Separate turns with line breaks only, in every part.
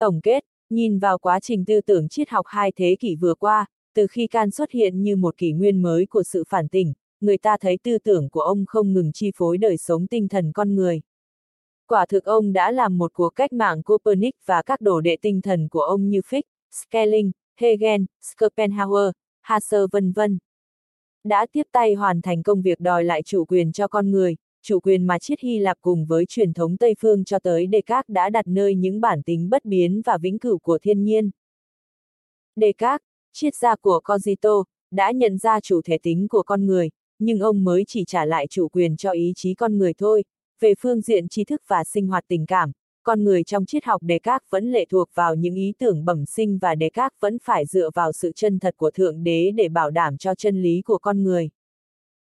Tổng kết, nhìn vào quá trình tư tưởng triết học hai thế kỷ vừa qua, từ khi can xuất hiện như một kỷ nguyên mới của sự phản tỉnh, người ta thấy tư tưởng của ông không ngừng chi phối đời sống tinh thần con người. Quả thực ông đã làm một cuộc cách mạng Copernic và các đồ đệ tinh thần của ông như Fichte, Schelling, Hegel, Schopenhauer, Husserl vân vân. Đã tiếp tay hoàn thành công việc đòi lại chủ quyền cho con người, chủ quyền mà triết Hy Lạp cùng với truyền thống Tây Phương cho tới đề các đã đặt nơi những bản tính bất biến và vĩnh cửu của thiên nhiên. Đề các, triết gia của Cogito, đã nhận ra chủ thể tính của con người, nhưng ông mới chỉ trả lại chủ quyền cho ý chí con người thôi. Về phương diện tri thức và sinh hoạt tình cảm, con người trong triết học đề các vẫn lệ thuộc vào những ý tưởng bẩm sinh và đề các vẫn phải dựa vào sự chân thật của Thượng Đế để bảo đảm cho chân lý của con người.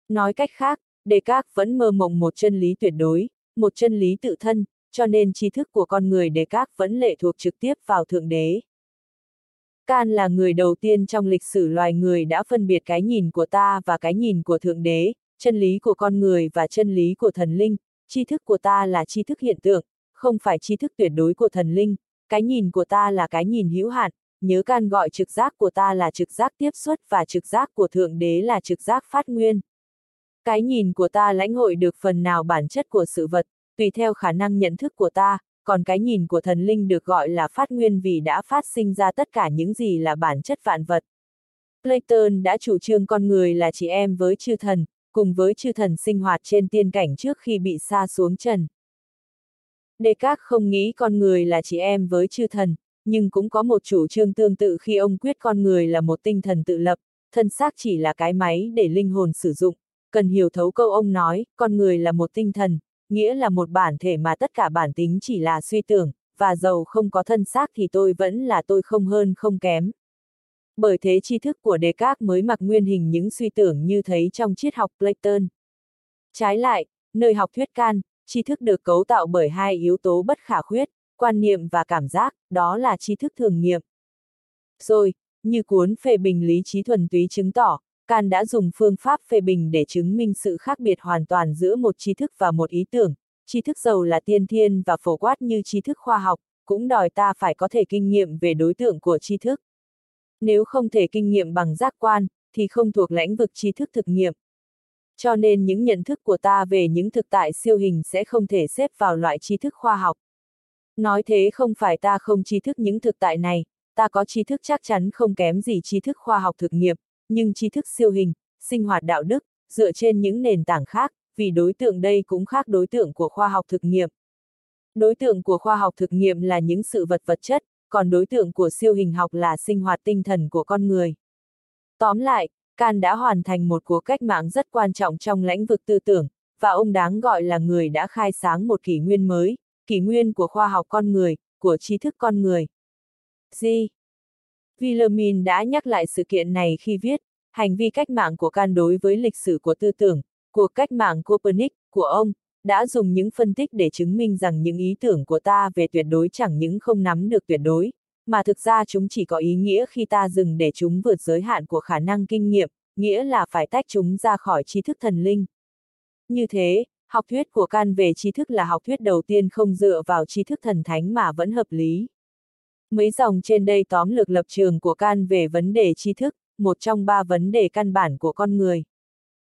Nói cách khác, Descartes vẫn mơ mộng một chân lý tuyệt đối, một chân lý tự thân, cho nên tri thức của con người Descartes vẫn lệ thuộc trực tiếp vào Thượng Đế. Can là người đầu tiên trong lịch sử loài người đã phân biệt cái nhìn của ta và cái nhìn của Thượng Đế, chân lý của con người và chân lý của thần linh, tri thức của ta là tri thức hiện tượng, không phải tri thức tuyệt đối của thần linh, cái nhìn của ta là cái nhìn hữu hạn, nhớ can gọi trực giác của ta là trực giác tiếp xuất và trực giác của Thượng Đế là trực giác phát nguyên. Cái nhìn của ta lãnh hội được phần nào bản chất của sự vật, tùy theo khả năng nhận thức của ta, còn cái nhìn của thần linh được gọi là phát nguyên vì đã phát sinh ra tất cả những gì là bản chất vạn vật. Platon đã chủ trương con người là chị em với chư thần, cùng với chư thần sinh hoạt trên tiên cảnh trước khi bị xa xuống trần. Descartes không nghĩ con người là chị em với chư thần, nhưng cũng có một chủ trương tương tự khi ông quyết con người là một tinh thần tự lập, thân xác chỉ là cái máy để linh hồn sử dụng, cần hiểu thấu câu ông nói, con người là một tinh thần, nghĩa là một bản thể mà tất cả bản tính chỉ là suy tưởng, và dầu không có thân xác thì tôi vẫn là tôi không hơn không kém. Bởi thế tri thức của Descartes mới mặc nguyên hình những suy tưởng như thấy trong triết học Platon. Trái lại, nơi học thuyết can, tri thức được cấu tạo bởi hai yếu tố bất khả khuyết, quan niệm và cảm giác, đó là tri thức thường nghiệm. Rồi, như cuốn phê bình lý trí thuần túy chứng tỏ, Can đã dùng phương pháp phê bình để chứng minh sự khác biệt hoàn toàn giữa một tri thức và một ý tưởng. Tri thức giàu là tiên thiên và phổ quát như tri thức khoa học, cũng đòi ta phải có thể kinh nghiệm về đối tượng của tri thức. Nếu không thể kinh nghiệm bằng giác quan, thì không thuộc lãnh vực tri thức thực nghiệm. Cho nên những nhận thức của ta về những thực tại siêu hình sẽ không thể xếp vào loại tri thức khoa học. Nói thế không phải ta không tri thức những thực tại này, ta có tri thức chắc chắn không kém gì tri thức khoa học thực nghiệm, nhưng tri thức siêu hình, sinh hoạt đạo đức, dựa trên những nền tảng khác, vì đối tượng đây cũng khác đối tượng của khoa học thực nghiệm. Đối tượng của khoa học thực nghiệm là những sự vật vật chất, còn đối tượng của siêu hình học là sinh hoạt tinh thần của con người. Tóm lại, Can đã hoàn thành một cuộc cách mạng rất quan trọng trong lĩnh vực tư tưởng, và ông đáng gọi là người đã khai sáng một kỷ nguyên mới, kỷ nguyên của khoa học con người, của trí thức con người. G. Wilhelmin đã nhắc lại sự kiện này khi viết, hành vi cách mạng của Can đối với lịch sử của tư tưởng, cuộc cách mạng Copernic, của ông, đã dùng những phân tích để chứng minh rằng những ý tưởng của ta về tuyệt đối chẳng những không nắm được tuyệt đối, mà thực ra chúng chỉ có ý nghĩa khi ta dừng để chúng vượt giới hạn của khả năng kinh nghiệm, nghĩa là phải tách chúng ra khỏi tri thức thần linh. Như thế, học thuyết của Can về tri thức là học thuyết đầu tiên không dựa vào tri thức thần thánh mà vẫn hợp lý. Mấy dòng trên đây tóm lược lập trường của Can về vấn đề tri thức, một trong ba vấn đề căn bản của con người.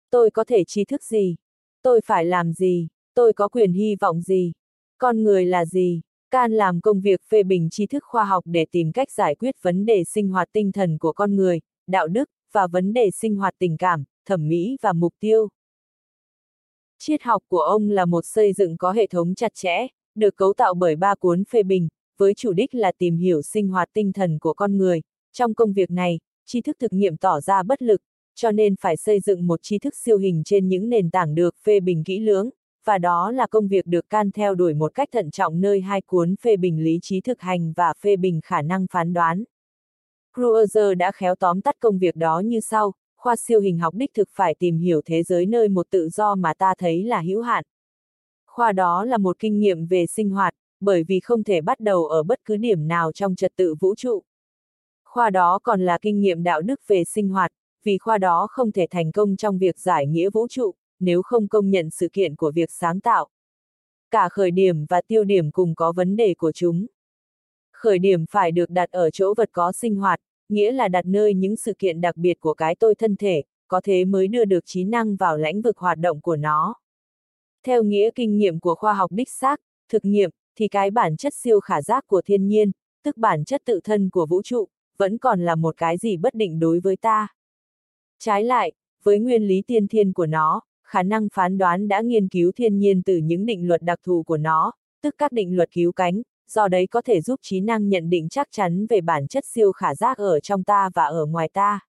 Tôi có thể tri thức gì? Tôi phải làm gì? Tôi có quyền hy vọng gì? Con người là gì? Can làm công việc phê bình tri thức khoa học để tìm cách giải quyết vấn đề sinh hoạt tinh thần của con người, đạo đức, và vấn đề sinh hoạt tình cảm, thẩm mỹ và mục tiêu. Triết học của ông là một xây dựng có hệ thống chặt chẽ, được cấu tạo bởi ba cuốn phê bình, với chủ đích là tìm hiểu sinh hoạt tinh thần của con người. Trong công việc này, tri thức thực nghiệm tỏ ra bất lực, cho nên phải xây dựng một tri thức siêu hình trên những nền tảng được phê bình kỹ lưỡng, và đó là công việc được can theo đuổi một cách thận trọng nơi hai cuốn phê bình lý trí thực hành và phê bình khả năng phán đoán. Cruiser đã khéo tóm tắt công việc đó như sau, khoa siêu hình học đích thực phải tìm hiểu thế giới nơi một tự do mà ta thấy là hữu hạn. Khoa đó là một kinh nghiệm về sinh hoạt, bởi vì không thể bắt đầu ở bất cứ điểm nào trong trật tự vũ trụ. Khoa đó còn là kinh nghiệm đạo đức về sinh hoạt, vì khoa đó không thể thành công trong việc giải nghĩa vũ trụ, nếu không công nhận sự kiện của việc sáng tạo. Cả khởi điểm và tiêu điểm cùng có vấn đề của chúng. Khởi điểm phải được đặt ở chỗ vật có sinh hoạt, nghĩa là đặt nơi những sự kiện đặc biệt của cái tôi thân thể, có thế mới đưa được trí năng vào lãnh vực hoạt động của nó. Theo nghĩa kinh nghiệm của khoa học đích xác, thực nghiệm, thì cái bản chất siêu khả giác của thiên nhiên, tức bản chất tự thân của vũ trụ, vẫn còn là một cái gì bất định đối với ta. Trái lại, với nguyên lý tiên thiên của nó, khả năng phán đoán đã nghiên cứu thiên nhiên từ những định luật đặc thù của nó, tức các định luật cứu cánh, do đấy có thể giúp trí năng nhận định chắc chắn về bản chất siêu khả giác ở trong ta và ở ngoài ta.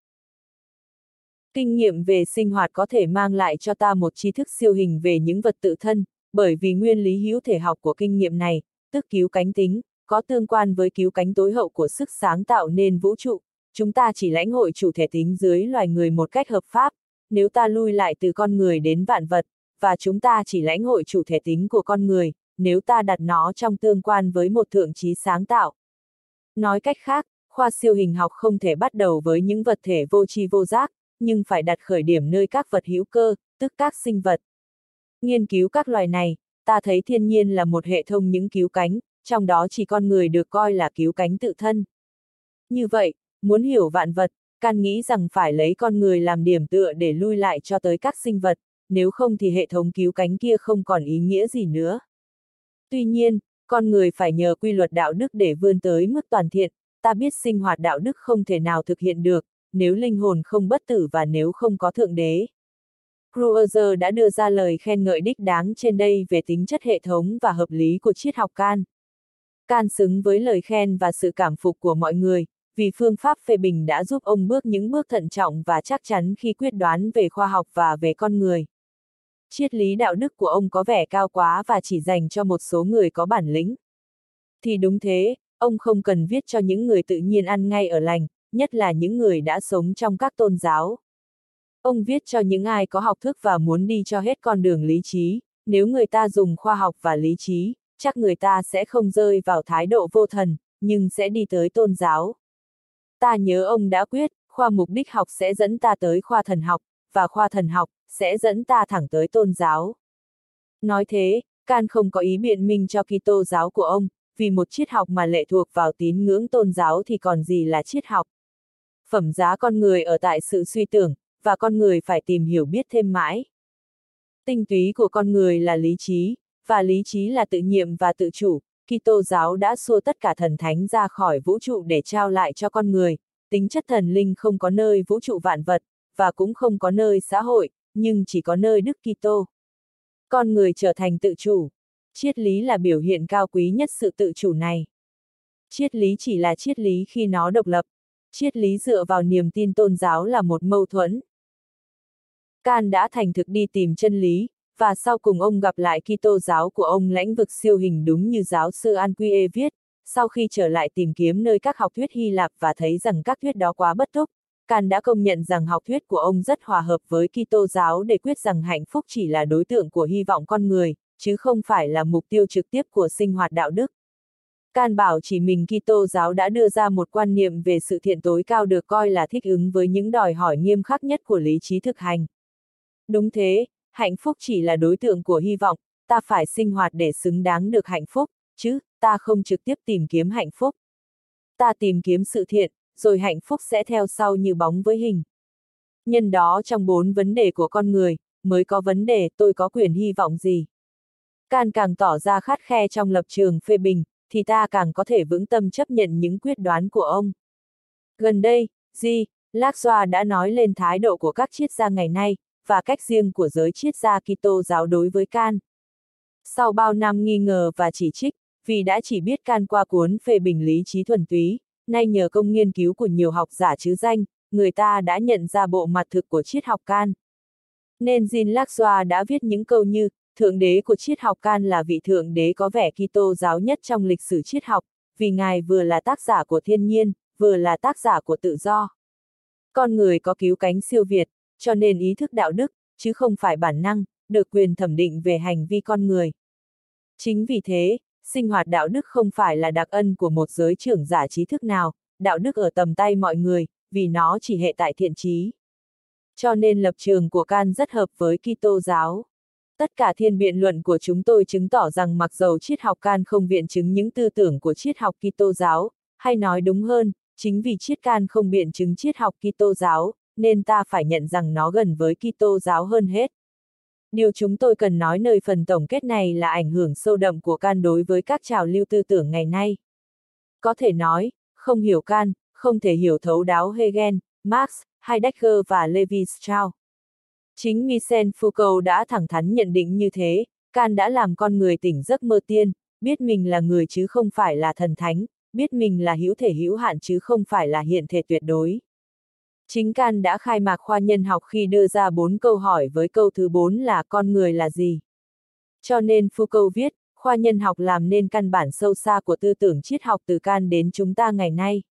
Kinh nghiệm về sinh hoạt có thể mang lại cho ta một tri thức siêu hình về những vật tự thân, bởi vì nguyên lý hữu thể học của kinh nghiệm này, tức cứu cánh tính, có tương quan với cứu cánh tối hậu của sức sáng tạo nên vũ trụ, chúng ta chỉ lãnh hội chủ thể tính dưới loài người một cách hợp pháp, nếu ta lui lại từ con người đến vạn vật, và chúng ta chỉ lãnh hội chủ thể tính của con người, nếu ta đặt nó trong tương quan với một thượng trí sáng tạo. Nói cách khác, khoa siêu hình học không thể bắt đầu với những vật thể vô tri vô giác, nhưng phải đặt khởi điểm nơi các vật hữu cơ, tức các sinh vật. Nghiên cứu các loài này, ta thấy thiên nhiên là một hệ thống những cứu cánh, trong đó chỉ con người được coi là cứu cánh tự thân. Như vậy, muốn hiểu vạn vật, can nghĩ rằng phải lấy con người làm điểm tựa để lui lại cho tới các sinh vật, nếu không thì hệ thống cứu cánh kia không còn ý nghĩa gì nữa. Tuy nhiên, con người phải nhờ quy luật đạo đức để vươn tới mức toàn thiện, ta biết sinh hoạt đạo đức không thể nào thực hiện được, nếu linh hồn không bất tử và nếu không có thượng đế. Cruiser đã đưa ra lời khen ngợi đích đáng trên đây về tính chất hệ thống và hợp lý của triết học can. Can xứng với lời khen và sự cảm phục của mọi người, vì phương pháp phê bình đã giúp ông bước những bước thận trọng và chắc chắn khi quyết đoán về khoa học và về con người. Triết lý đạo đức của ông có vẻ cao quá và chỉ dành cho một số người có bản lĩnh. Thì đúng thế, ông không cần viết cho những người tự nhiên ăn ngay ở lành, nhất là những người đã sống trong các tôn giáo. Ông viết cho những ai có học thức và muốn đi cho hết con đường lý trí, nếu người ta dùng khoa học và lý trí, chắc người ta sẽ không rơi vào thái độ vô thần, nhưng sẽ đi tới tôn giáo. Ta nhớ ông đã quyết, khoa mục đích học sẽ dẫn ta tới khoa thần học, và khoa thần học, sẽ dẫn ta thẳng tới tôn giáo. Nói thế, Can không có ý biện minh cho Kitô giáo của ông, vì một triết học mà lệ thuộc vào tín ngưỡng tôn giáo thì còn gì là triết học. Phẩm giá con người ở tại sự suy tưởng, và con người phải tìm hiểu biết thêm mãi. Tinh túy của con người là lý trí, và lý trí là tự nhiệm và tự chủ, Kitô giáo đã xua tất cả thần thánh ra khỏi vũ trụ để trao lại cho con người, tính chất thần linh không có nơi vũ trụ vạn vật, và cũng không có nơi xã hội, nhưng chỉ có nơi Đức Kitô. Con người trở thành tự chủ. Triết lý là biểu hiện cao quý nhất sự tự chủ này. Triết lý chỉ là triết lý khi nó độc lập. Triết lý dựa vào niềm tin tôn giáo là một mâu thuẫn. Can đã thành thực đi tìm chân lý, và sau cùng ông gặp lại Kitô giáo của ông lãnh vực siêu hình đúng như giáo sư Anquie viết, sau khi trở lại tìm kiếm nơi các học thuyết Hy Lạp và thấy rằng các thuyết đó quá bất túc, Can đã công nhận rằng học thuyết của ông rất hòa hợp với Kitô giáo để quyết rằng hạnh phúc chỉ là đối tượng của hy vọng con người, chứ không phải là mục tiêu trực tiếp của sinh hoạt đạo đức. Can bảo chỉ mình Kitô giáo đã đưa ra một quan niệm về sự thiện tối cao được coi là thích ứng với những đòi hỏi nghiêm khắc nhất của lý trí thực hành. Đúng thế, hạnh phúc chỉ là đối tượng của hy vọng, ta phải sinh hoạt để xứng đáng được hạnh phúc, chứ, ta không trực tiếp tìm kiếm hạnh phúc. Ta tìm kiếm sự thiện, rồi hạnh phúc sẽ theo sau như bóng với hình. Nhân đó trong bốn vấn đề của con người, mới có vấn đề tôi có quyền hy vọng gì. càng càng tỏ ra khát khe trong lập trường phê bình, thì ta càng có thể vững tâm chấp nhận những quyết đoán của ông. Gần đây, Di, Lạc Xoa đã nói lên thái độ của các triết gia ngày nay, và cách riêng của giới triết gia Kitô giáo đối với Can. Sau bao năm nghi ngờ và chỉ trích, vì đã chỉ biết Can qua cuốn phê bình lý trí thuần túy, nay nhờ công nghiên cứu của nhiều học giả chứ danh, người ta đã nhận ra bộ mặt thực của triết học Can. Nên Jean Lacroix đã viết những câu như, Thượng đế của triết học Can là vị thượng đế có vẻ Kitô giáo nhất trong lịch sử triết học, vì ngài vừa là tác giả của thiên nhiên, vừa là tác giả của tự do. Con người có cứu cánh siêu việt, cho nên ý thức đạo đức, chứ không phải bản năng, được quyền thẩm định về hành vi con người. Chính vì thế, sinh hoạt đạo đức không phải là đặc ân của một giới trưởng giả trí thức nào, đạo đức ở tầm tay mọi người, vì nó chỉ hệ tại thiện trí. Cho nên lập trường của Can rất hợp với Kitô giáo. Tất cả thiên biện luận của chúng tôi chứng tỏ rằng mặc dầu triết học can không biện chứng những tư tưởng của triết học Kitô giáo, hay nói đúng hơn, chính vì triết can không biện chứng triết học Kitô giáo, nên ta phải nhận rằng nó gần với Kitô giáo hơn hết. Điều chúng tôi cần nói nơi phần tổng kết này là ảnh hưởng sâu đậm của can đối với các trào lưu tư tưởng ngày nay. Có thể nói, không hiểu can, không thể hiểu thấu đáo Hegel, Marx, Heidegger và Levi Strauss. Chính Michel Foucault đã thẳng thắn nhận định như thế, can đã làm con người tỉnh giấc mơ tiên, biết mình là người chứ không phải là thần thánh, biết mình là hữu thể hữu hạn chứ không phải là hiện thể tuyệt đối. Chính Can đã khai mạc khoa nhân học khi đưa ra bốn câu hỏi với câu thứ bốn là con người là gì. Cho nên Foucault viết, khoa nhân học làm nên căn bản sâu xa của tư tưởng triết học từ Can đến chúng ta ngày nay.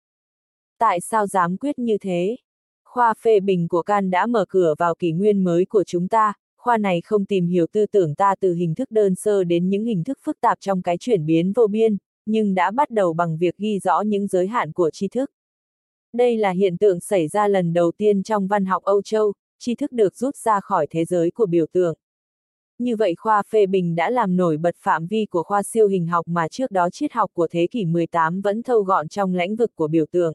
Tại sao dám quyết như thế? Khoa phê bình của Can đã mở cửa vào kỷ nguyên mới của chúng ta, khoa này không tìm hiểu tư tưởng ta từ hình thức đơn sơ đến những hình thức phức tạp trong cái chuyển biến vô biên, nhưng đã bắt đầu bằng việc ghi rõ những giới hạn của tri thức. Đây là hiện tượng xảy ra lần đầu tiên trong văn học Âu Châu, tri thức được rút ra khỏi thế giới của biểu tượng. Như vậy khoa phê bình đã làm nổi bật phạm vi của khoa siêu hình học mà trước đó triết học của thế kỷ 18 vẫn thâu gọn trong lãnh vực của biểu tượng.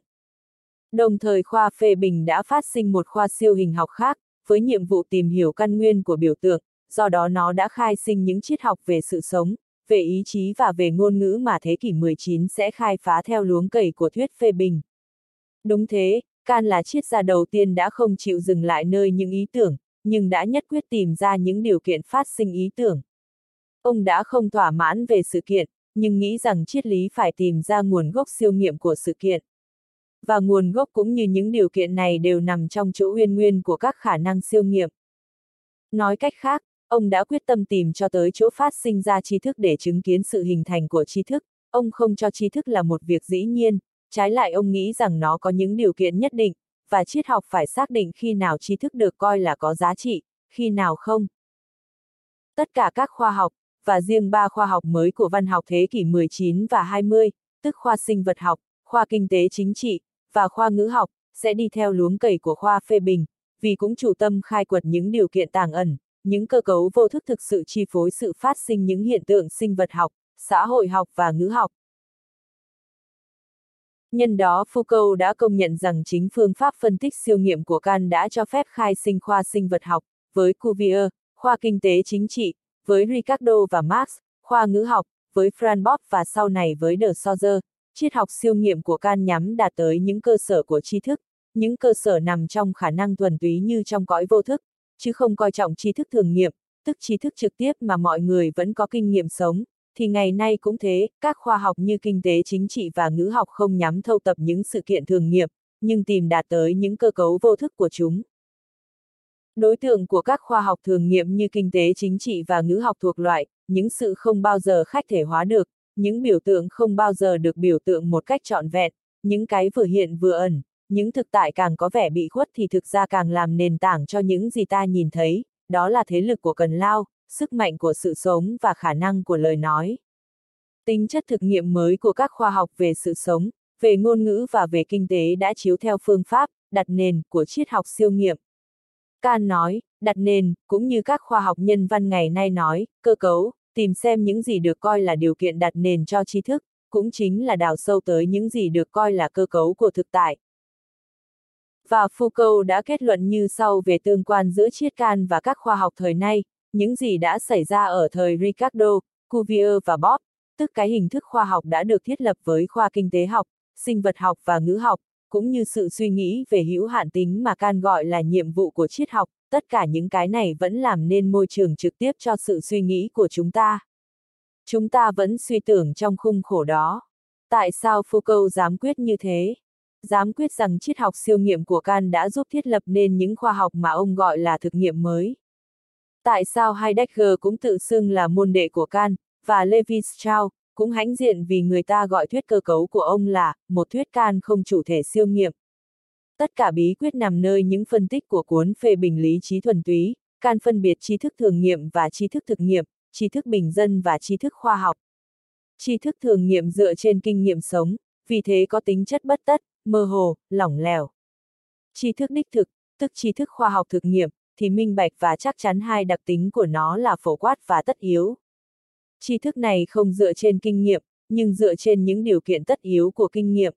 Đồng thời khoa phê bình đã phát sinh một khoa siêu hình học khác, với nhiệm vụ tìm hiểu căn nguyên của biểu tượng, do đó nó đã khai sinh những triết học về sự sống, về ý chí và về ngôn ngữ mà thế kỷ 19 sẽ khai phá theo luống cầy của thuyết phê bình. Đúng thế, Can là triết gia đầu tiên đã không chịu dừng lại nơi những ý tưởng, nhưng đã nhất quyết tìm ra những điều kiện phát sinh ý tưởng. Ông đã không thỏa mãn về sự kiện, nhưng nghĩ rằng triết lý phải tìm ra nguồn gốc siêu nghiệm của sự kiện. Và nguồn gốc cũng như những điều kiện này đều nằm trong chỗ uyên nguyên của các khả năng siêu nghiệm. Nói cách khác, ông đã quyết tâm tìm cho tới chỗ phát sinh ra tri thức để chứng kiến sự hình thành của tri thức, ông không cho tri thức là một việc dĩ nhiên, trái lại ông nghĩ rằng nó có những điều kiện nhất định, và triết học phải xác định khi nào tri thức được coi là có giá trị, khi nào không. Tất cả các khoa học, và riêng ba khoa học mới của văn học thế kỷ 19 và 20, tức khoa sinh vật học, khoa kinh tế chính trị, và khoa ngữ học, sẽ đi theo luống cầy của khoa phê bình, vì cũng chủ tâm khai quật những điều kiện tàng ẩn, những cơ cấu vô thức thực sự chi phối sự phát sinh những hiện tượng sinh vật học, xã hội học và ngữ học. Nhân đó Foucault đã công nhận rằng chính phương pháp phân tích siêu nghiệm của Can đã cho phép khai sinh khoa sinh vật học, với Cuvier, khoa kinh tế chính trị, với Ricardo và Marx, khoa ngữ học, với Franz Bopp và sau này với De Saussure, triết học siêu nghiệm của Can nhắm đạt tới những cơ sở của tri thức, những cơ sở nằm trong khả năng thuần túy như trong cõi vô thức, chứ không coi trọng tri thức thường nghiệm, tức tri thức trực tiếp mà mọi người vẫn có kinh nghiệm sống, thì ngày nay cũng thế, các khoa học như kinh tế chính trị và ngữ học không nhắm thâu tập những sự kiện thường nghiệm, nhưng tìm đạt tới những cơ cấu vô thức của chúng. Đối tượng của các khoa học thường nghiệm như kinh tế chính trị và ngữ học thuộc loại, những sự không bao giờ khách thể hóa được, những biểu tượng không bao giờ được biểu tượng một cách trọn vẹn, những cái vừa hiện vừa ẩn, những thực tại càng có vẻ bị khuất thì thực ra càng làm nền tảng cho những gì ta nhìn thấy, đó là thế lực của cần lao, sức mạnh của sự sống và khả năng của lời nói. Tính chất thực nghiệm mới của các khoa học về sự sống, về ngôn ngữ và về kinh tế đã chiếu theo phương pháp, đặt nền của triết học siêu nghiệm. Can nói, đặt nền, cũng như các khoa học nhân văn ngày nay nói, cơ cấu, tìm xem những gì được coi là điều kiện đặt nền cho tri thức, cũng chính là đào sâu tới những gì được coi là cơ cấu của thực tại. Và Foucault đã kết luận như sau về tương quan giữa triết can và các khoa học thời nay, những gì đã xảy ra ở thời Ricardo, Cuvier và Bob, tức cái hình thức khoa học đã được thiết lập với khoa kinh tế học, sinh vật học và ngữ học, cũng như sự suy nghĩ về hữu hạn tính mà Can gọi là nhiệm vụ của triết học, tất cả những cái này vẫn làm nên môi trường trực tiếp cho sự suy nghĩ của chúng ta. Chúng ta vẫn suy tưởng trong khung khổ đó. Tại sao Foucault dám quyết như thế? Dám quyết rằng triết học siêu nghiệm của Can đã giúp thiết lập nên những khoa học mà ông gọi là thực nghiệm mới. Tại sao Heidegger cũng tự xưng là môn đệ của Can, và Levi Strauss, cũng hãnh diện vì người ta gọi thuyết cơ cấu của ông là, một thuyết can không chủ thể siêu nghiệm. Tất cả bí quyết nằm nơi những phân tích của cuốn phê bình lý trí thuần túy, can phân biệt tri thức thường nghiệm và tri thức thực nghiệm, tri thức bình dân và tri thức khoa học. Tri thức thường nghiệm dựa trên kinh nghiệm sống, vì thế có tính chất bất tất, mơ hồ, lỏng lẻo. Tri thức đích thực, tức tri thức khoa học thực nghiệm, thì minh bạch và chắc chắn hai đặc tính của nó là phổ quát và tất yếu. Tri thức này không dựa trên kinh nghiệm, nhưng dựa trên những điều kiện tất yếu của kinh nghiệm.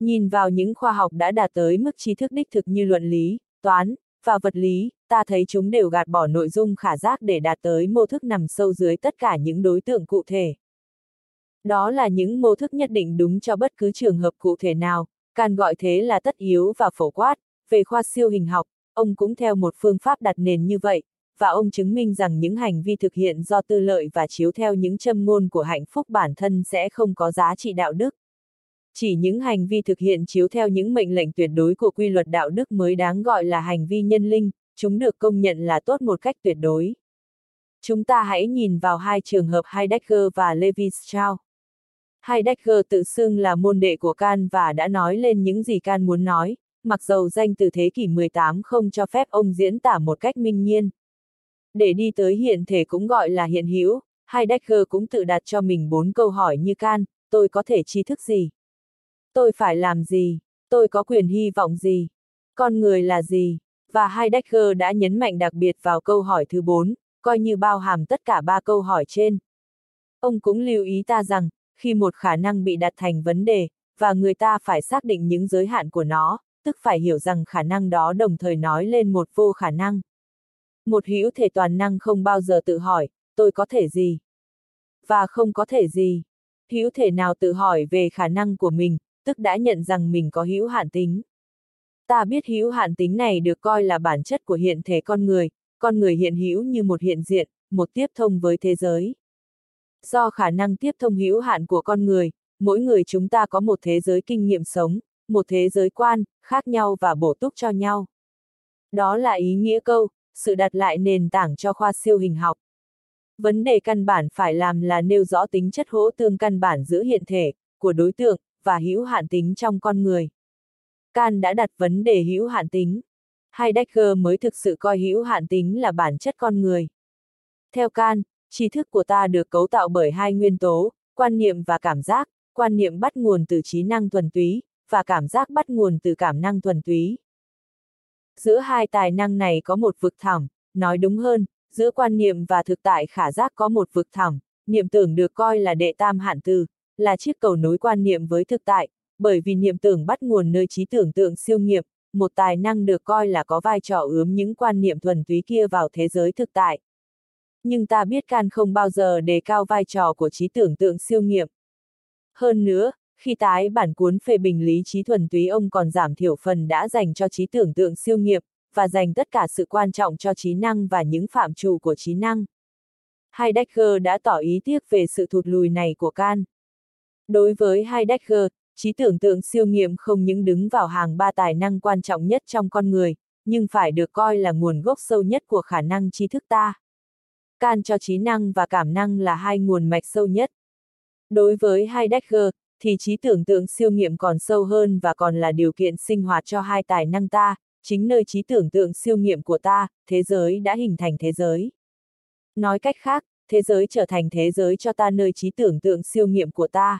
Nhìn vào những khoa học đã đạt tới mức tri thức đích thực như luận lý, toán, và vật lý, ta thấy chúng đều gạt bỏ nội dung khả giác để đạt tới mô thức nằm sâu dưới tất cả những đối tượng cụ thể. Đó là những mô thức nhất định đúng cho bất cứ trường hợp cụ thể nào, can gọi thế là tất yếu và phổ quát, về khoa siêu hình học, ông cũng theo một phương pháp đặt nền như vậy, và ông chứng minh rằng những hành vi thực hiện do tư lợi và chiếu theo những châm ngôn của hạnh phúc bản thân sẽ không có giá trị đạo đức. Chỉ những hành vi thực hiện chiếu theo những mệnh lệnh tuyệt đối của quy luật đạo đức mới đáng gọi là hành vi nhân linh, chúng được công nhận là tốt một cách tuyệt đối. Chúng ta hãy nhìn vào hai trường hợp Heidegger và Levi Strauss. Heidegger tự xưng là môn đệ của Kant và đã nói lên những gì Kant muốn nói, mặc dầu danh từ thế kỷ 18 không cho phép ông diễn tả một cách minh nhiên. Để đi tới hiện thể cũng gọi là hiện hữu, Heidegger cũng tự đặt cho mình bốn câu hỏi như can, tôi có thể tri thức gì? Tôi phải làm gì? Tôi có quyền hy vọng gì? Con người là gì? Và Heidegger đã nhấn mạnh đặc biệt vào câu hỏi thứ bốn, coi như bao hàm tất cả ba câu hỏi trên. Ông cũng lưu ý ta rằng, khi một khả năng bị đặt thành vấn đề, và người ta phải xác định những giới hạn của nó, tức phải hiểu rằng khả năng đó đồng thời nói lên một vô khả năng. Một hữu thể toàn năng không bao giờ tự hỏi, tôi có thể gì? Và không có thể gì? Hữu thể nào tự hỏi về khả năng của mình, tức đã nhận rằng mình có hữu hạn tính. Ta biết hữu hạn tính này được coi là bản chất của hiện thể con người, con người hiện hữu như một hiện diện, một tiếp thông với thế giới. Do khả năng tiếp thông hữu hạn của con người, mỗi người chúng ta có một thế giới kinh nghiệm sống, một thế giới quan, khác nhau và bổ túc cho nhau. Đó là ý nghĩa câu, sự đặt lại nền tảng cho khoa siêu hình học. Vấn đề căn bản phải làm là nêu rõ tính chất hỗ tương căn bản giữa hiện thể, của đối tượng, và hữu hạn tính trong con người. Can đã đặt vấn đề hữu hạn tính. Heidegger mới thực sự coi hữu hạn tính là bản chất con người. Theo Can, tri thức của ta được cấu tạo bởi hai nguyên tố, quan niệm và cảm giác, quan niệm bắt nguồn từ trí năng thuần túy, và cảm giác bắt nguồn từ cảm năng thuần túy. Giữa hai tài năng này có một vực thẳm, nói đúng hơn, giữa quan niệm và thực tại khả giác có một vực thẳm, niệm tưởng được coi là đệ tam hạn từ, là chiếc cầu nối quan niệm với thực tại, bởi vì niệm tưởng bắt nguồn nơi trí tưởng tượng siêu nghiệp, một tài năng được coi là có vai trò ướm những quan niệm thuần túy kia vào thế giới thực tại. Nhưng ta biết can không bao giờ đề cao vai trò của trí tưởng tượng siêu nghiệp. Hơn nữa, khi tái bản cuốn phê bình lý trí thuần túy ông còn giảm thiểu phần đã dành cho trí tưởng tượng siêu nghiệp, và dành tất cả sự quan trọng cho trí năng và những phạm trù của trí năng. Heidegger đã tỏ ý tiếc về sự thụt lùi này của Can. Đối với Heidegger, trí tưởng tượng siêu nghiệm không những đứng vào hàng ba tài năng quan trọng nhất trong con người, nhưng phải được coi là nguồn gốc sâu nhất của khả năng tri thức ta. Can cho trí năng và cảm năng là hai nguồn mạch sâu nhất. Đối với Heidegger, thì trí tưởng tượng siêu nghiệm còn sâu hơn và còn là điều kiện sinh hoạt cho hai tài năng ta, chính nơi trí tưởng tượng siêu nghiệm của ta, thế giới đã hình thành thế giới. Nói cách khác, thế giới trở thành thế giới cho ta nơi trí tưởng tượng siêu nghiệm của ta.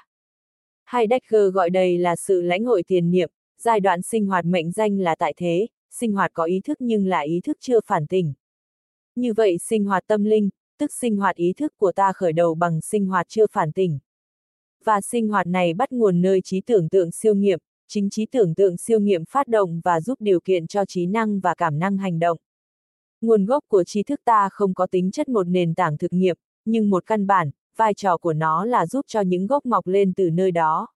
Heidegger gọi đây là sự lãnh hội tiền niệm, giai đoạn sinh hoạt mệnh danh là tại thế, sinh hoạt có ý thức nhưng là ý thức chưa phản tỉnh. Như vậy sinh hoạt tâm linh, tức sinh hoạt ý thức của ta khởi đầu bằng sinh hoạt chưa phản tỉnh. Và sinh hoạt này bắt nguồn nơi trí tưởng tượng siêu nghiệm, chính trí tưởng tượng siêu nghiệm phát động và giúp điều kiện cho trí năng và cảm năng hành động. Nguồn gốc của trí thức ta không có tính chất một nền tảng thực nghiệm, nhưng một căn bản, vai trò của nó là giúp cho những gốc mọc lên từ nơi đó.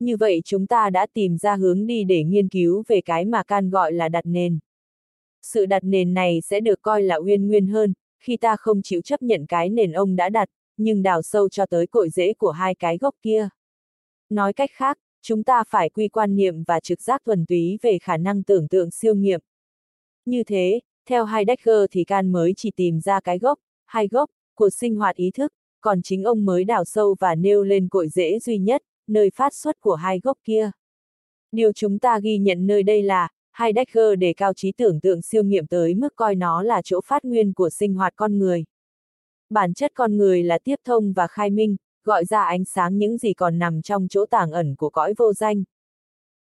Như vậy chúng ta đã tìm ra hướng đi để nghiên cứu về cái mà can gọi là đặt nền. Sự đặt nền này sẽ được coi là uyên nguyên hơn, khi ta không chịu chấp nhận cái nền ông đã đặt, nhưng đào sâu cho tới cội rễ của hai cái gốc kia. Nói cách khác, chúng ta phải quy quan niệm và trực giác thuần túy về khả năng tưởng tượng siêu nghiệm. Như thế, theo Heidegger thì can mới chỉ tìm ra cái gốc, hai gốc, của sinh hoạt ý thức, còn chính ông mới đào sâu và nêu lên cội rễ duy nhất, nơi phát xuất của hai gốc kia. Điều chúng ta ghi nhận nơi đây là, Heidegger đề cao trí tưởng tượng siêu nghiệm tới mức coi nó là chỗ phát nguyên của sinh hoạt con người. Bản chất con người là tiếp thông và khai minh, gọi ra ánh sáng những gì còn nằm trong chỗ tàng ẩn của cõi vô danh.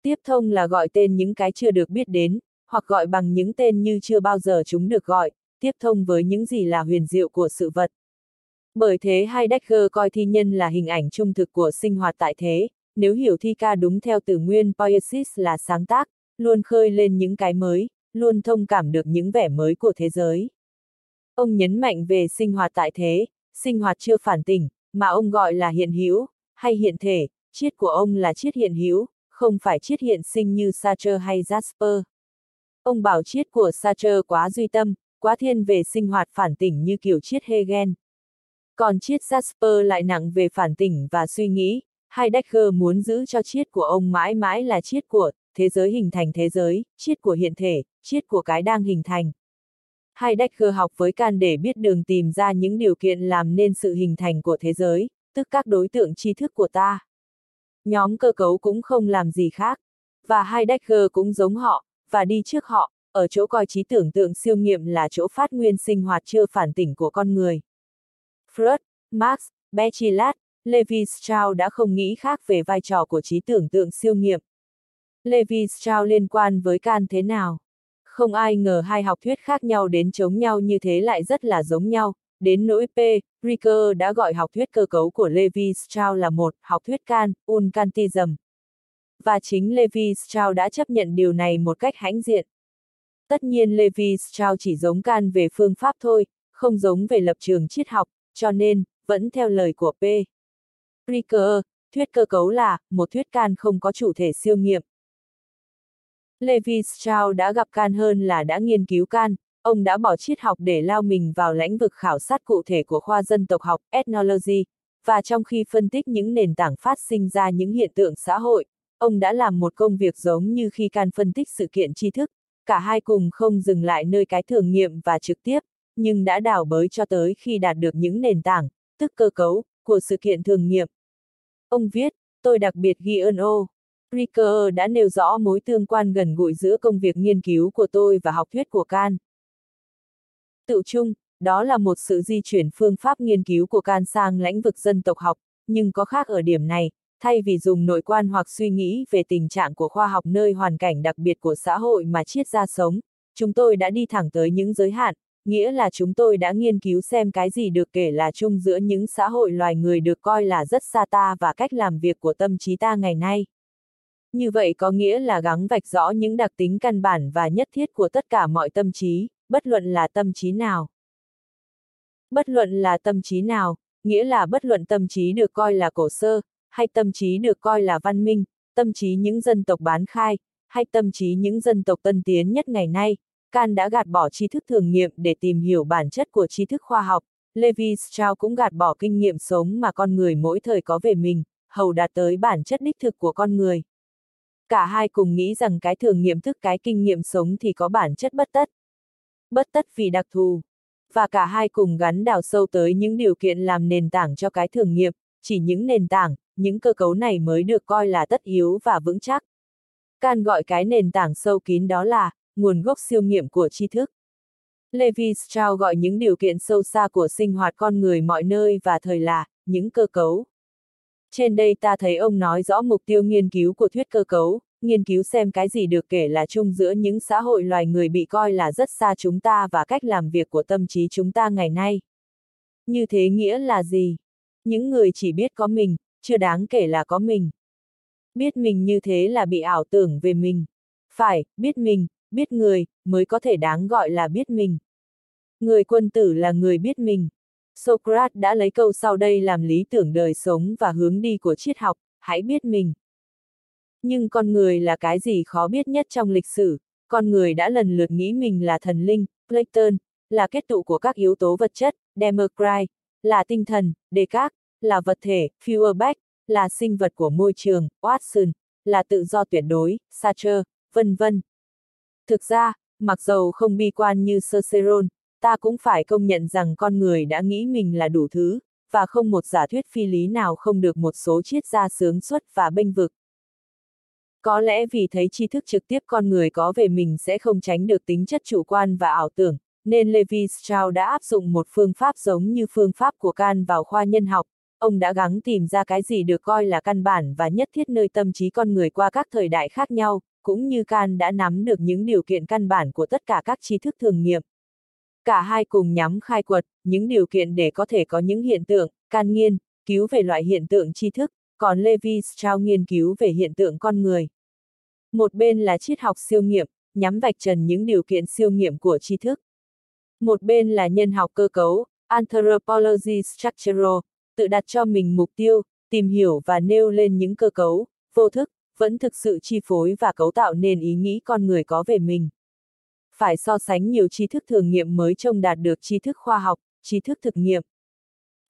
Tiếp thông là gọi tên những cái chưa được biết đến, hoặc gọi bằng những tên như chưa bao giờ chúng được gọi, tiếp thông với những gì là huyền diệu của sự vật. Bởi thế Heidegger coi thi nhân là hình ảnh trung thực của sinh hoạt tại thế, nếu hiểu thi ca đúng theo từ nguyên poiesis là sáng tác, luôn khơi lên những cái mới, luôn thông cảm được những vẻ mới của thế giới. Ông nhấn mạnh về sinh hoạt tại thế, sinh hoạt chưa phản tỉnh, mà ông gọi là hiện hữu hay hiện thể, triết của ông là triết hiện hữu không phải triết hiện sinh như Sartre hay Jasper. Ông bảo triết của Sartre quá duy tâm, quá thiên về sinh hoạt phản tỉnh như kiểu triết Hegel. Còn triết Jasper lại nặng về phản tỉnh và suy nghĩ, Heidegger muốn giữ cho triết của ông mãi mãi là triết của thế giới hình thành thế giới, triết của hiện thể, triết của cái đang hình thành hai đách khơ học với can để biết đường tìm ra những điều kiện làm nên sự hình thành của thế giới, tức các đối tượng tri thức của ta. Nhóm cơ cấu cũng không làm gì khác. Và hai đách khơ cũng giống họ, và đi trước họ, ở chỗ coi trí tưởng tượng siêu nghiệm là chỗ phát nguyên sinh hoạt chưa phản tỉnh của con người. Freud, Marx, Bechilat, Levi Strauss đã không nghĩ khác về vai trò của trí tưởng tượng siêu nghiệm. Levi Strauss liên quan với Can thế nào? Không ai ngờ hai học thuyết khác nhau đến chống nhau như thế lại rất là giống nhau, đến nỗi P. Ricoeur đã gọi học thuyết cơ cấu của Levi Strauss là một học thuyết can, un kantism. Và chính Levi Strauss đã chấp nhận điều này một cách hãnh diện. Tất nhiên Levi Strauss chỉ giống can về phương pháp thôi, không giống về lập trường triết học, cho nên, vẫn theo lời của P. Ricoeur, thuyết cơ cấu là, một thuyết can không có chủ thể siêu nghiệm. Levi Strauss đã gặp can hơn là đã nghiên cứu can, ông đã bỏ triết học để lao mình vào lĩnh vực khảo sát cụ thể của khoa dân tộc học, ethnology, và trong khi phân tích những nền tảng phát sinh ra những hiện tượng xã hội, ông đã làm một công việc giống như khi can phân tích sự kiện tri thức, cả hai cùng không dừng lại nơi cái thường nghiệm và trực tiếp, nhưng đã đào bới cho tới khi đạt được những nền tảng, tức cơ cấu, của sự kiện thường nghiệm. Ông viết, tôi đặc biệt ghi ơn ô. Ricker đã nêu rõ mối tương quan gần gũi giữa công việc nghiên cứu của tôi và học thuyết của Can. Tự chung, đó là một sự di chuyển phương pháp nghiên cứu của Can sang lĩnh vực dân tộc học, nhưng có khác ở điểm này, thay vì dùng nội quan hoặc suy nghĩ về tình trạng của khoa học nơi hoàn cảnh đặc biệt của xã hội mà triết gia sống, chúng tôi đã đi thẳng tới những giới hạn, nghĩa là chúng tôi đã nghiên cứu xem cái gì được kể là chung giữa những xã hội loài người được coi là rất xa ta và cách làm việc của tâm trí ta ngày nay. Như vậy có nghĩa là gắng vạch rõ những đặc tính căn bản và nhất thiết của tất cả mọi tâm trí, bất luận là tâm trí nào. Bất luận là tâm trí nào, nghĩa là bất luận tâm trí được coi là cổ sơ, hay tâm trí được coi là văn minh, tâm trí những dân tộc bán khai, hay tâm trí những dân tộc tân tiến nhất ngày nay, Can đã gạt bỏ tri thức thường nghiệm để tìm hiểu bản chất của tri thức khoa học, Levi Strauss cũng gạt bỏ kinh nghiệm sống mà con người mỗi thời có về mình, hầu đạt tới bản chất đích thực của con người. Cả hai cùng nghĩ rằng cái thường nghiệm thức cái kinh nghiệm sống thì có bản chất bất tất. Bất tất vì đặc thù. Và cả hai cùng gắn đào sâu tới những điều kiện làm nền tảng cho cái thường nghiệm, chỉ những nền tảng, những cơ cấu này mới được coi là tất yếu và vững chắc. Can gọi cái nền tảng sâu kín đó là, nguồn gốc siêu nghiệm của tri thức. Levi Strauss gọi những điều kiện sâu xa của sinh hoạt con người mọi nơi và thời là, những cơ cấu. Trên đây ta thấy ông nói rõ mục tiêu nghiên cứu của thuyết cơ cấu, nghiên cứu xem cái gì được kể là chung giữa những xã hội loài người bị coi là rất xa chúng ta và cách làm việc của tâm trí chúng ta ngày nay. Như thế nghĩa là gì? Những người chỉ biết có mình, chưa đáng kể là có mình. Biết mình như thế là bị ảo tưởng về mình. Phải, biết mình, biết người, mới có thể đáng gọi là biết mình. Người quân tử là người biết mình. Socrates đã lấy câu sau đây làm lý tưởng đời sống và hướng đi của triết học, hãy biết mình. Nhưng con người là cái gì khó biết nhất trong lịch sử, con người đã lần lượt nghĩ mình là thần linh, Platon, là kết tụ của các yếu tố vật chất, Democritus, là tinh thần, Descartes, là vật thể, Feuerbach, là sinh vật của môi trường, Watson, là tự do tuyệt đối, Sartre, vân vân. Thực ra, mặc dầu không bi quan như Cicerone, ta cũng phải công nhận rằng con người đã nghĩ mình là đủ thứ, và không một giả thuyết phi lý nào không được một số triết gia sướng xuất và bênh vực. Có lẽ vì thấy tri thức trực tiếp con người có về mình sẽ không tránh được tính chất chủ quan và ảo tưởng, nên Levi Strauss đã áp dụng một phương pháp giống như phương pháp của Can vào khoa nhân học. Ông đã gắng tìm ra cái gì được coi là căn bản và nhất thiết nơi tâm trí con người qua các thời đại khác nhau, cũng như Can đã nắm được những điều kiện căn bản của tất cả các tri thức thường nghiệm. Cả hai cùng nhắm khai quật, những điều kiện để có thể có những hiện tượng, Can nghiên, cứu về loại hiện tượng tri thức, còn Levi Strauss nghiên cứu về hiện tượng con người. Một bên là triết học siêu nghiệm, nhắm vạch trần những điều kiện siêu nghiệm của tri thức. Một bên là nhân học cơ cấu, Anthropology Structural, tự đặt cho mình mục tiêu, tìm hiểu và nêu lên những cơ cấu, vô thức, vẫn thực sự chi phối và cấu tạo nên ý nghĩ con người có về mình. Phải so sánh nhiều tri thức thường nghiệm mới trông đạt được tri thức khoa học, tri thức thực nghiệm.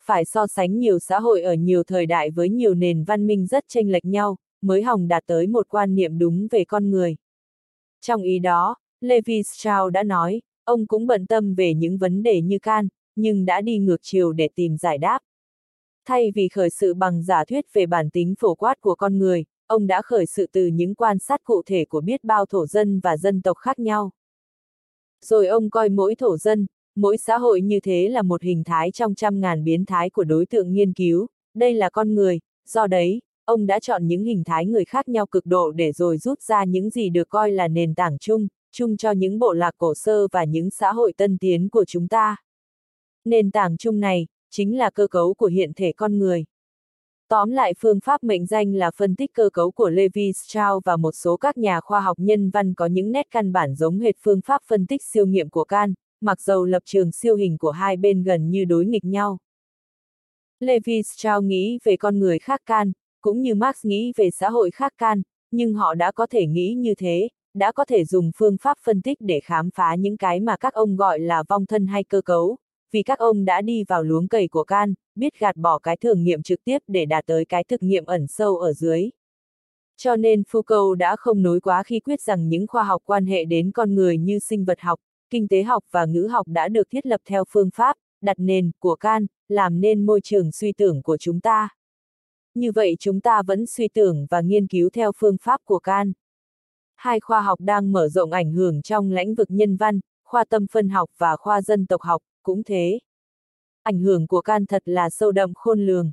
Phải so sánh nhiều xã hội ở nhiều thời đại với nhiều nền văn minh rất chênh lệch nhau, mới hòng đạt tới một quan niệm đúng về con người. Trong ý đó, Levi Strauss đã nói, ông cũng bận tâm về những vấn đề như can, nhưng đã đi ngược chiều để tìm giải đáp. Thay vì khởi sự bằng giả thuyết về bản tính phổ quát của con người, ông đã khởi sự từ những quan sát cụ thể của biết bao thổ dân và dân tộc khác nhau. Rồi ông coi mỗi thổ dân, mỗi xã hội như thế là một hình thái trong trăm ngàn biến thái của đối tượng nghiên cứu, đây là con người, do đấy, ông đã chọn những hình thái người khác nhau cực độ để rồi rút ra những gì được coi là nền tảng chung, chung cho những bộ lạc cổ sơ và những xã hội tân tiến của chúng ta. Nền tảng chung này, chính là cơ cấu của hiện thể con người. Tóm lại phương pháp mệnh danh là phân tích cơ cấu của Levi Strauss và một số các nhà khoa học nhân văn có những nét căn bản giống hệt phương pháp phân tích siêu nghiệm của Can, mặc dầu lập trường siêu hình của hai bên gần như đối nghịch nhau. Levi Strauss nghĩ về con người khác Can, cũng như Marx nghĩ về xã hội khác Can, nhưng họ đã có thể nghĩ như thế, đã có thể dùng phương pháp phân tích để khám phá những cái mà các ông gọi là vong thân hay cơ cấu, vì các ông đã đi vào luống cầy của can, biết gạt bỏ cái thử nghiệm trực tiếp để đạt tới cái thực nghiệm ẩn sâu ở dưới. Cho nên Foucault đã không nối quá khi quyết rằng những khoa học quan hệ đến con người như sinh vật học, kinh tế học và ngữ học đã được thiết lập theo phương pháp, đặt nền của can, làm nên môi trường suy tưởng của chúng ta. Như vậy chúng ta vẫn suy tưởng và nghiên cứu theo phương pháp của can. Hai khoa học đang mở rộng ảnh hưởng trong lĩnh vực nhân văn, khoa tâm phân học và khoa dân tộc học, cũng thế. Ảnh hưởng của can thật là sâu đậm khôn lường.